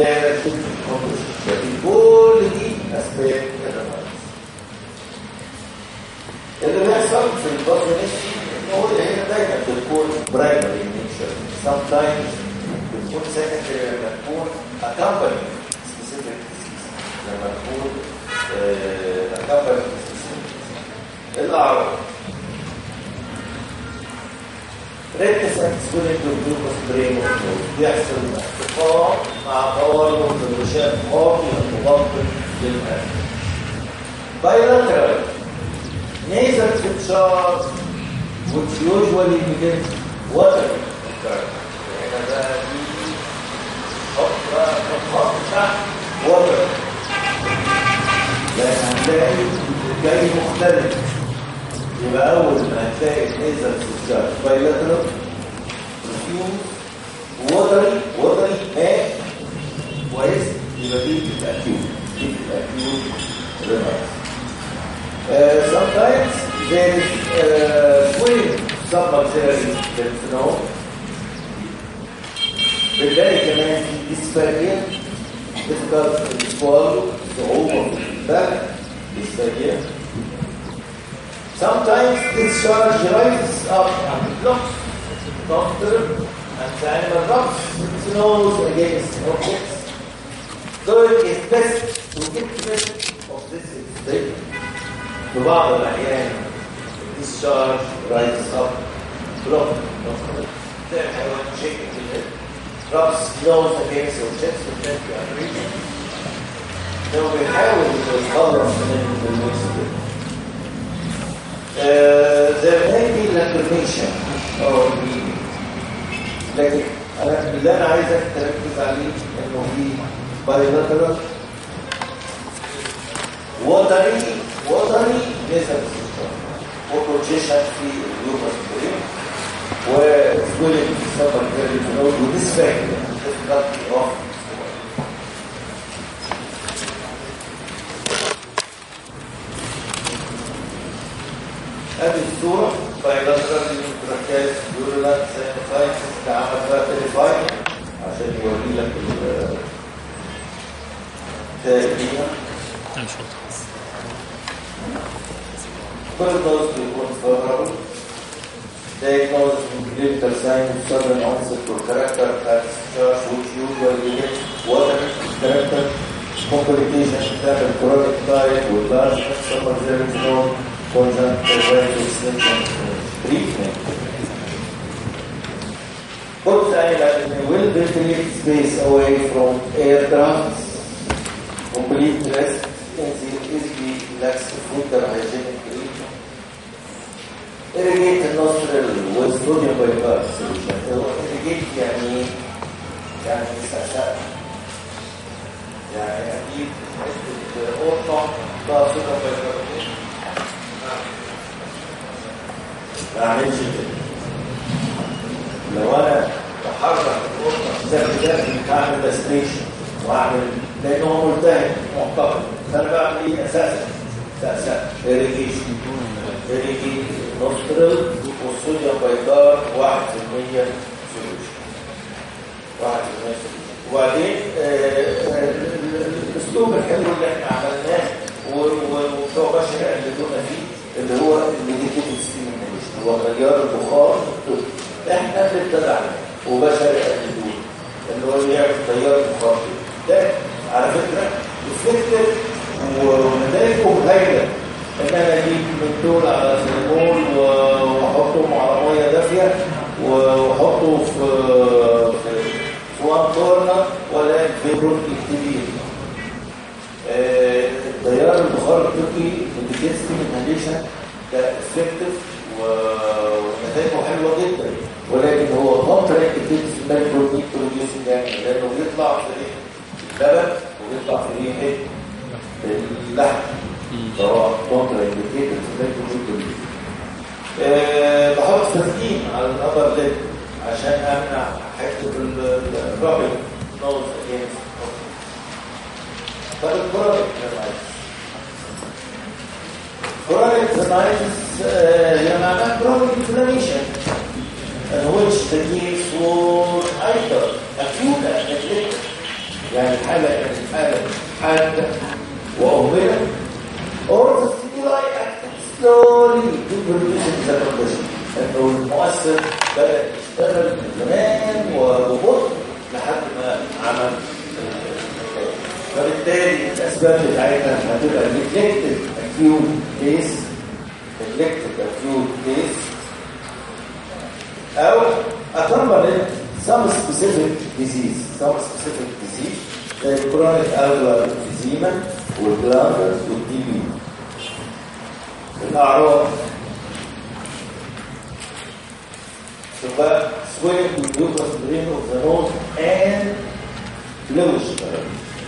[SPEAKER 1] and that chronic diet with large summer there is no conjunctivitis symptoms treatment. Put island will ventilate space away from air drafts. Complete rest in the easily relaxed food hygienic treatment. irrigate النوسترل والصوديوم بايباس solution هو irrigate يعني إيه؟ يعني سقسقة يعني أجيب ما اعملش كده لو أنا بحرك القطه بشكل داخلي هعمل ديستنيشن واعمل لأن هو ملتهب معتقد فانا بعمل إيه أساسا سقسقة irrigation irrigate نوسترل والصوديوم bicarb 1% solution 1% solution وبعدين آه، آه، الاسلوب الحلو اللي إحنا عملناه وبتوع بشر قلدونا فيه اللي هو ال medicated steam inhalation هو تيار البخار. إحنا اللي ابتدعنا وبشر قلدونا اللي هو يعمل تيار بخار ده على فكرة effective ونتائجه هايلة. ان أنا أجيب مكتول على thymol وأحطهم على مية دافية وأحطه في في one corner ولا في بروك كبير. آه، التيار البخار التركي medicated inhalation ده effective ونتائجه حلوة جدا. ولكن هو contraindicated milk producing يعني لأنه بيطلع في إيه؟ اللبن وبيطلع في إيه؟ اللحم. سواء كونتر انديكيتد مايكرو أه بحط تسكين على الأبر ليب عشان أمنع حتة الرابط نوز اجينست طب الكرونيك كرونيك سينايتس هي معناها كرونيك انفلاميشن which the case was either acute يعني الحالة حالة حادة وأهملة or the stimuli acted slowly. انه المؤثر بدأ يشتغل من زمان وببطء لحد ما عمل. فبالتالي الاسباب بتاعتها هتبقى neglected acute case neglected acute case أو permanent some specific disease some specific disease زي chronic alveolar emphysema والجلاندر والتي بي الاعراض سواء swelling with mucous membrane of the nose and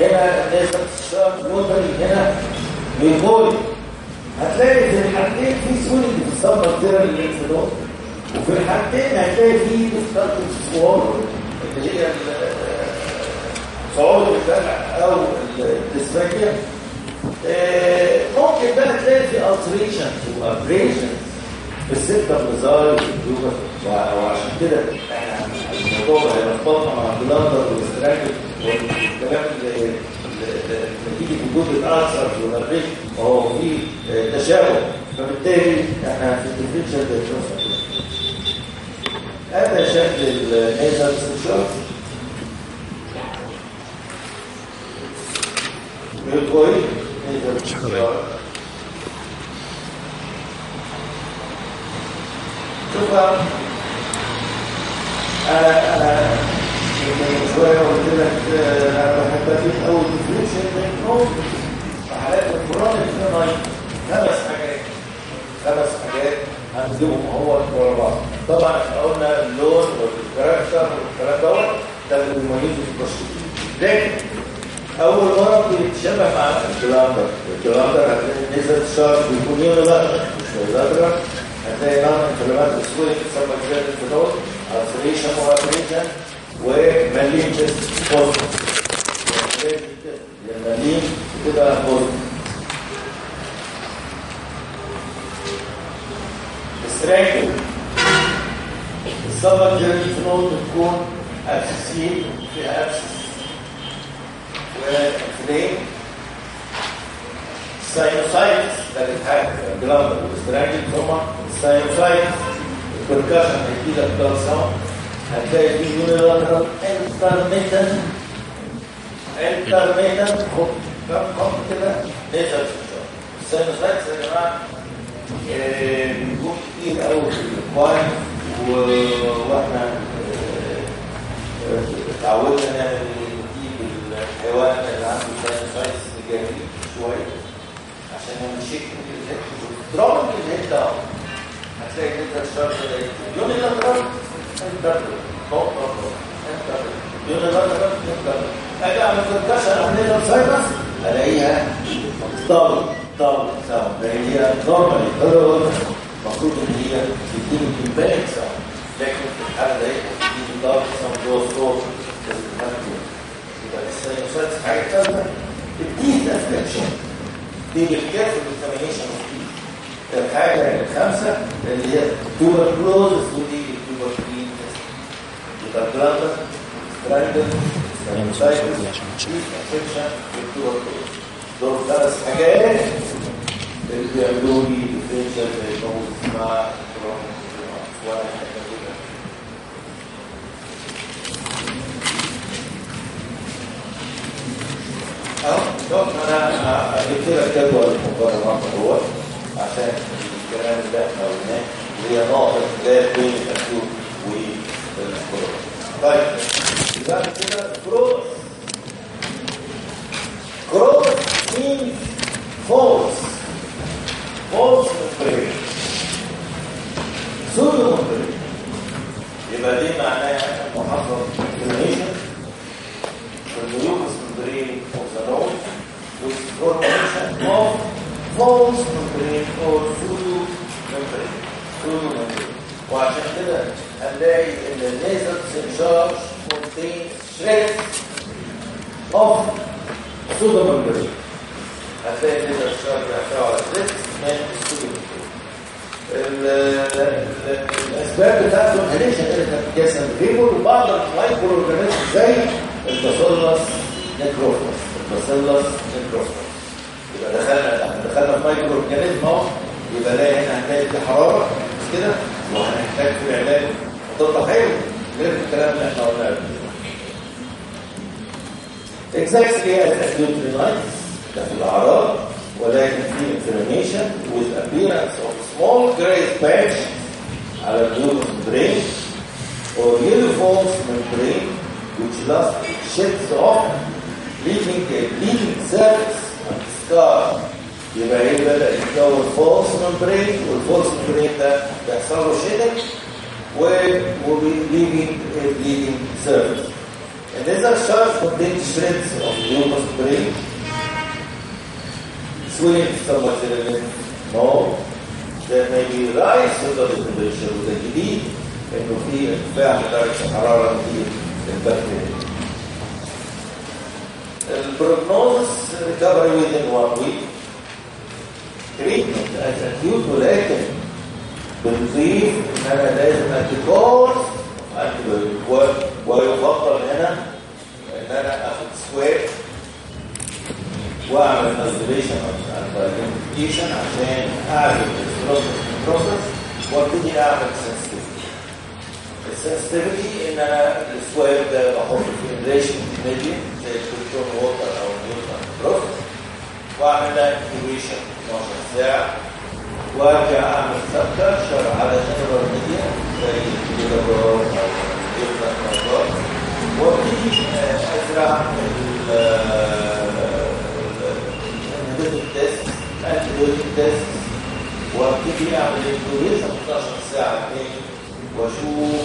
[SPEAKER 1] هنا الناس الشرق ووتري هنا ميكولي هتلاقي في الحالتين في سويلنج في السمر زيرا اللينفنود وفي الحالتين هتلاقي في ديستارتد سوار اللي هي صعود البلع أو الديسفاجيا آه، ممكن بقى تلاقي في alterations وابريشنز في السيستم نزار وعشان كده إحنا الموضوع ده يرتبطنا مع ال glanders وال strangles والكلام اللي في وجود ال ulcer وال abrasion وهو في آه، تشابه فبالتالي إحنا في ال differential differential هذا شكل ال nasal nasal discharge شوف من شوية قلت لك آه، أنا بحب اديك اول differential diagnosis في حالات ال chronic rhinitis خمس حاجات خمس حاجات هنجيبهم هو ورا بعض طبعا إحنا قلنا اللون وال character والكلام دوت ده اللي بيميزه في التشخيص لكن اول مره بيتشابه مع ال glanders ال glanders هتلاقي ال nasal discharge بيكون unilateral مش unilateral هتلاقي نوع انفلامات السويد بتسمى كده السريشن وابريشن ومليم تيست بوزيتيف المليم بتبقى بوزيتيف السراكل السبب جيرني فنول بتكون ابسسين في ابسس وفلين sinusitis ده بيتحرك ال glanders وال strangles ثم ال sinusitis ال percussion هيجي لك sound هتلاقي في unilateral intermittent intermittent كم خط كده نزل ال sinusitis يا جماعة بيكون كتير قوي في ال equine وإحنا اتعودنا نعمل نجيب الحيوان اللي عنده ساينوسايتس نجاريه شوية عشان لما نشك الهيد ضرب الهيد ده هتلاقي أنت الشرط ده يوم اللي ضرب أنت فوق أنت يوم اللي ضرب أنت أجي اعمل كونكشن على الهيد ساينس ألاقيها. ضرب ضرب ساوند لأن هي نورمالي المفروض إن هي كمبانك ساوند لكن في الحالة دي بتديني dull sound جوه الصوت يبقى ال sinusitis حاجة ال teeth affection دي بال careful examination of teeth الحاجة الخامسه اللي هي tuberculosis ودي tuberculin يبقى glanders strangles sinusitis teeth affection وال tuberculosis دول ثلاث حاجات اللي بيعملوا لي differential diagnose مع اهو شوف أنا جبت لك جدول المقارنات اهو عشان الكلام اللي إحنا قلناه اللي هي ناقص ده بين الاكيوت والكورونا طيب يبقى كده كروس كروس means false. False membrane pseudo membrane يبقى دي معناها محافظة inflammation the mucous membrane of the nose with formation of false membrane or pseudo membrane pseudo membrane وعشان كده هنلاقي ان ال nasal discharge contains shreds of pseudo membrane هتلاقي النيزل سنشارج بيعتبر على shreds من membrane الاسباب بتاعته الهريشن اللي كانت جسم ريبول وبعض ال microorganism زي ال Bacillus necrophorus ال Bacillus necrophorus دخلنا دخلنا في microorganism أهو يبقى لا هنا في حرارة مش كده؟ وهنحتاج في علاج. مضاد حيوي غير الكلام اللي إحنا قلناه قبل كده. As acute rhinitis ده في الأعراض ولكن في inflammation with appearance of small gray patch على ال mucous membrane or uniform membrane which last sheds off leaving a bleeding surface. And scar يبقى إيه بدأ يتكون فولس membrane والفولس membrane ده بيحصل له shedding و leaving a bleeding surface and these are shards contain shreds of glucose membrane swelling stomach element no there may be rise to the temperature وده جديد انه في ارتفاع في درجه الحراره كتير للبكتيريا ال prognosis recovery within one week treatment as acute ولكن بنضيف ان أنا لازم antibiotic ويفضل هنا ان أنا اخد swab واعمل identification عشان اعمل ال process وابتدي اعمل sensitivity ال sensitivity ان أنا ال swab ده بحطه في enrichment medium ال peptone water أو nutrient broth واعمل لها incubation 12 ساعة وارجع أعمل subculture على general media زي الجدران أو broth وابتدي أزرع الانهبيتور تيست الانتيبيوتيك تيست وابتدي أعمل انكيوبيشن 12 ساعة تاني. وأشوف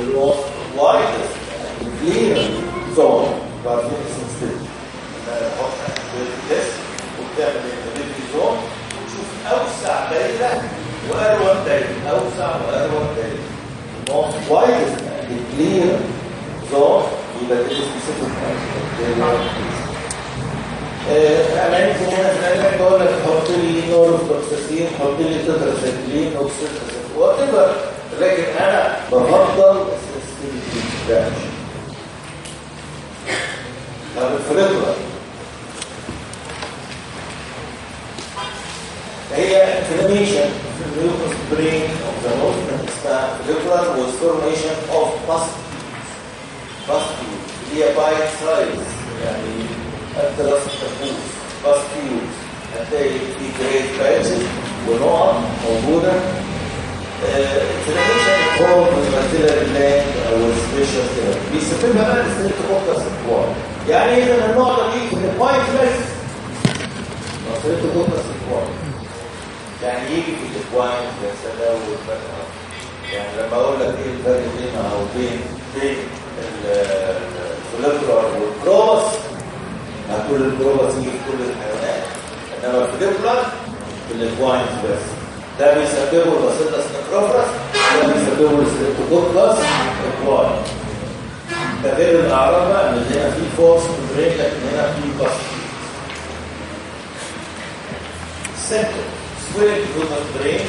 [SPEAKER 1] الوايتست الكلير زون بعرفين اسم ستيج تحط تيست وبتعمل زون وتشوف اوسع دايره واروق دايره اوسع واروق دايره ال most widest ال clear zone يبقى ده specific أنا عندي هنا في العلاج بقول لك حط لي norfloxacin حط لي تتراسايكلين اوكسيتاسين whatever لكن أنا بفضل ال system ده طب ال follicular هي inflammation في الميوكوس برين of the nose اسمها فلترة was formation of pustules pustules اللي هي bite size يعني الدراسة تفوز pustules هتلاقي في جريد باتشز ونقط موجودة inflammation هو ممثلة اللاند أو السبيشال كده بيسببها بقى الستريبتوكوكس اكوار يعني إذا النقطة دي في البايت بس. ال Streptococcus equi يعني يجي في ال equine يا سلام والفتحة يعني لما أقول لك إيه الفرق بين أو بين بين ال follicular وال croupous هتقول ال croupous يجي في كل الحيوانات. إنما ال follicular في ال equine بس. ده بيسببه ال Bacillus necrophorus ده بيسببه ال Streptococcus equi ده غير الاعراض بقى ان هنا في false برين لكن هنا في بس سيمبل سويل جوه البرين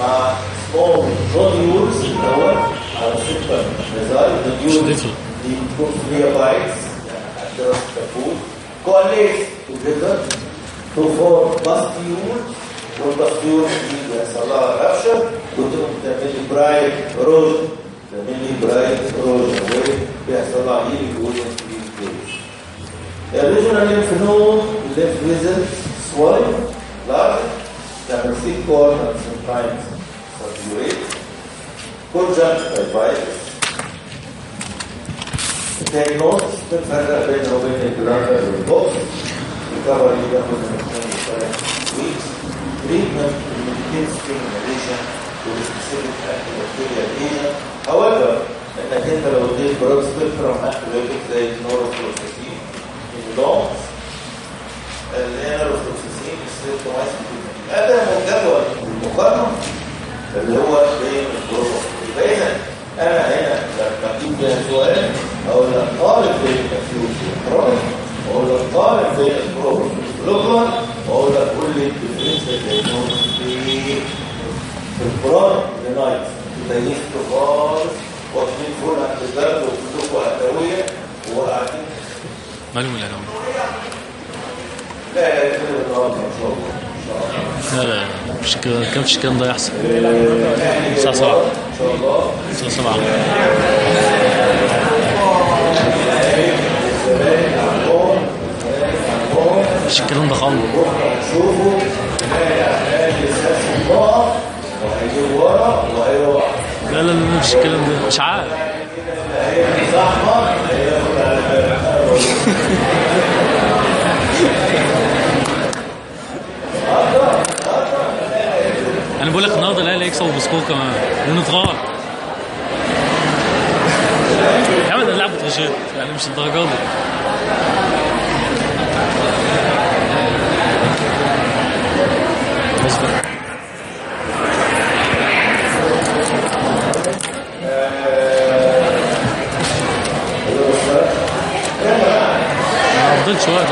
[SPEAKER 1] مع سمول نوديولز الأول على سوبر نزال نوديولز
[SPEAKER 2] شدته.
[SPEAKER 1] دي بتكون فيها بايتس دراسه الفود كواليس توجذر تو فور باستيول والباستيول دي بيحصل لها رابشر وتقوم تعمل لي برايت روج Também livrai todos voi peço la inicuia de Originally known left reason swollen, large, number three and sometimes subduate, conjunct by virus. Diagnosed the further been open a bladder or box, recovery of the weeks, treatment with skin medication with specific antibacterial agent however انك انت لو اديت broad spectrum antibiotic زي ال norfloxacin اللونز ال enrofloxacin السيرتومايسين هذا هو الجدول المقارنه اللي هو بين ال group يبقى اذا أنا هنا لما أجيب سؤال لك قارن بين ال acute وال chronic لك قارن بين واقول لك قول لي الديفرنس بينهم في في الكرونيك لنايت تدينيس خالص واخدين فول عند البرد وكلكم اهلاويه وقاعدين
[SPEAKER 2] مالهم الأهلاوي
[SPEAKER 1] لا لا الله
[SPEAKER 2] لا لا مش كان مش الكلام ده يحصل الساعة 7
[SPEAKER 1] ان شاء الله
[SPEAKER 2] الساعة 7 مش الكلام ده خالص
[SPEAKER 1] شوفوا نقط وهيجيب ورا وهيروح
[SPEAKER 2] لا لا لا مش الكلام ده. مش عارف. أنا بقول لك النهارده الأهلي هيكسب بسكور كمان ونتغار. يا عم ده غشيت يعني مش الدرجة دي. بس فضلتش وقت؟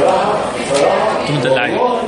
[SPEAKER 2] بقى أنتوا مدلعين
[SPEAKER 1] والله